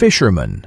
fisherman.